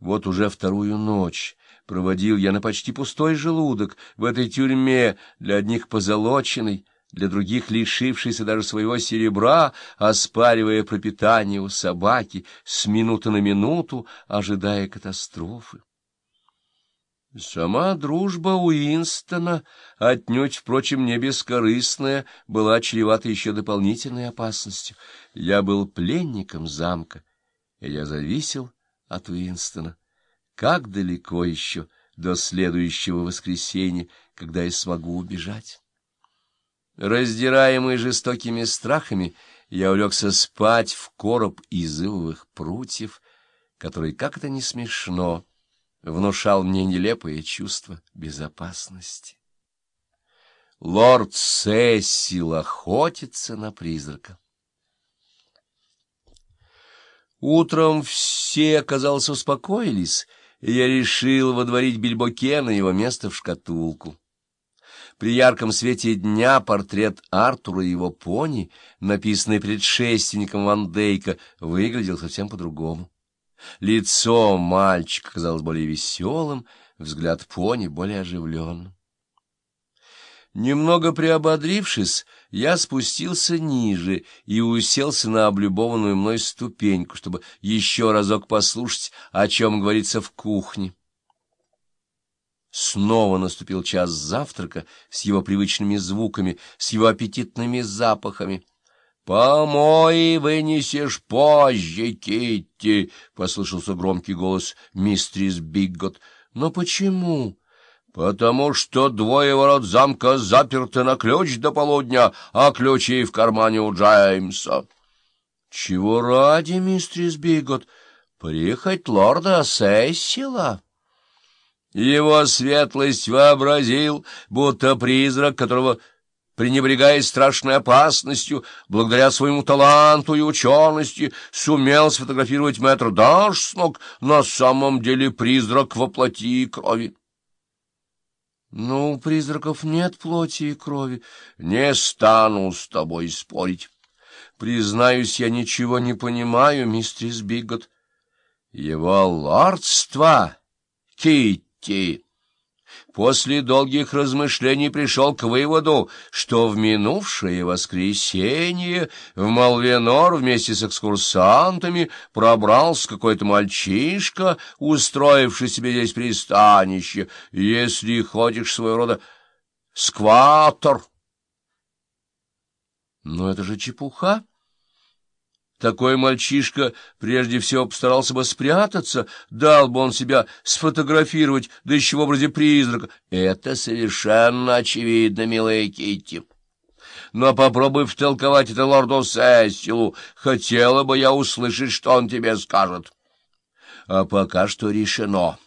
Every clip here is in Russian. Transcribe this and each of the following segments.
Вот уже вторую ночь проводил я на почти пустой желудок в этой тюрьме, для одних позолоченной, для других лишившейся даже своего серебра, оспаривая пропитание у собаки, с минуты на минуту ожидая катастрофы. Сама дружба Уинстона, отнюдь, впрочем, не бескорыстная, была чревата еще дополнительной опасностью. Я был пленником замка, и я зависел от Уинстона. Как далеко еще до следующего воскресенья, когда я смогу убежать? Раздираемый жестокими страхами, я улегся спать в короб из ивовых прутьев, который, как это не смешно, внушал мне нелепое чувство безопасности. Лорд Сесил охотится на призрака. Утром все, казалось, успокоились, и я решил водворить Бильбоке на его место в шкатулку. При ярком свете дня портрет Артура и его пони, написанный предшественником Ван Дейка, выглядел совсем по-другому. Лицо мальчика казалось более веселым, взгляд пони более оживленным. Немного приободрившись, я спустился ниже и уселся на облюбованную мной ступеньку, чтобы еще разок послушать, о чем говорится в кухне. Снова наступил час завтрака с его привычными звуками, с его аппетитными запахами. «Помой вынесешь позже, Китти!» — послышался громкий голос мистрис Биггот. «Но почему?» «Потому что двое ворот замка заперты на ключ до полудня, а ключи в кармане у Джеймса». «Чего ради, мистрис Биггот? Приехать лорда Сессила?» Его светлость вообразил, будто призрак, которого пренебрегая страшной опасностью, благодаря своему таланту и учености, сумел сфотографировать мэтр Дашснок, на самом деле призрак во плоти и крови. Ну, у призраков нет плоти и крови. Не стану с тобой спорить. Признаюсь, я ничего не понимаю, мистерис Биггот. Его лордство, Китти, после долгих размышлений пришел к выводу, что в минувшее воскресенье в Малвенор вместе с экскурсантами пробрался какой-то мальчишка, устроивший себе здесь пристанище, если ходишь своего рода скватор. Но это же чепуха. Такой мальчишка прежде всего постарался бы спрятаться, дал бы он себя сфотографировать, да еще в образе призрака. Это совершенно очевидно, милая Китти. Но попробуй втолковать это лорду Сессилу. Хотела бы я услышать, что он тебе скажет. А пока что решено.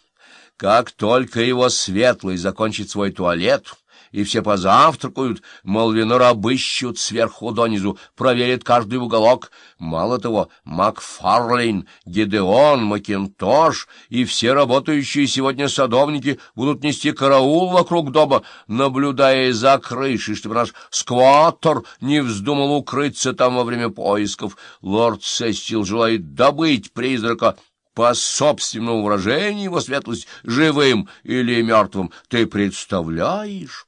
Как только его светлый закончит свой туалет и все позавтракают, Молвинор обыщут сверху донизу, проверят каждый уголок. Мало того, Макфарлейн, Гедеон, Макинтош и все работающие сегодня садовники будут нести караул вокруг дома, наблюдая за крышей, чтобы наш скваттер не вздумал укрыться там во время поисков. Лорд Сестил желает добыть призрака, по собственному выражению его светлость, живым или мертвым, ты представляешь?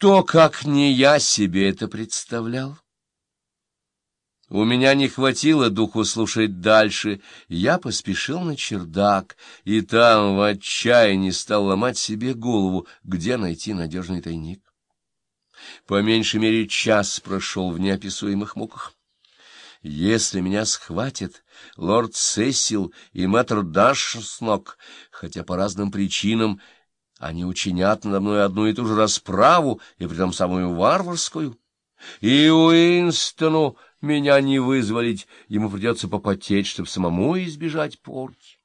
Кто, как не я, себе это представлял? У меня не хватило духу слушать дальше. Я поспешил на чердак, и там в отчаянии стал ломать себе голову, где найти надежный тайник. По меньшей мере час прошел в неописуемых муках. Если меня схватит лорд Сесил и мэтр Дашснок, хотя по разным причинам они учинят надо мной одну и ту же расправу, и притом самую варварскую. И Уинстону меня не вызволить, ему придется попотеть, чтобы самому избежать порки.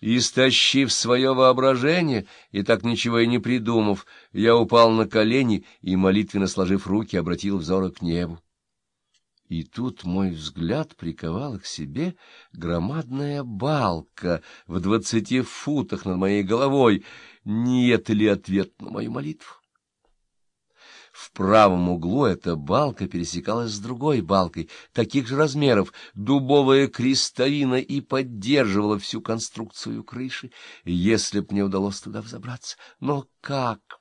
Истощив свое воображение и так ничего и не придумав, я упал на колени и, молитвенно сложив руки, обратил взоры к небу. И тут мой взгляд приковала к себе громадная балка в двадцати футах над моей головой. Не это ли ответ на мою молитву? В правом углу эта балка пересекалась с другой балкой, таких же размеров, дубовая крестовина и поддерживала всю конструкцию крыши, если б мне удалось туда взобраться. Но как?